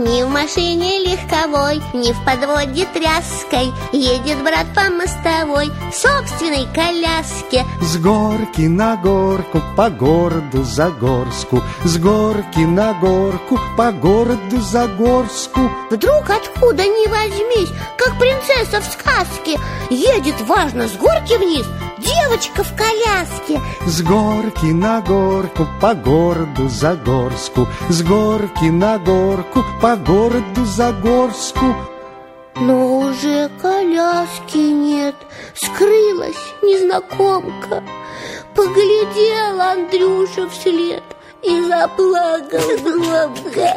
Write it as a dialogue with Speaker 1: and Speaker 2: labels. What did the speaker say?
Speaker 1: Ни в машине легковой, ни в подводе тряской. Едет брат по мостовой в собственной коляске.
Speaker 2: С горки на горку, по городу Загорску. С горки на горку, по городу Загорску.
Speaker 1: Вдруг откуда ни возьмись, как принцесса в сказке. Едет важно с горки вниз девочка в коляске
Speaker 2: С горки на горку, по городу Загорску. С горки на горку, по городу Загорску.
Speaker 1: Но уже коляски нет, скрылась незнакомка. Поглядел Андрюша вслед и заплакал громко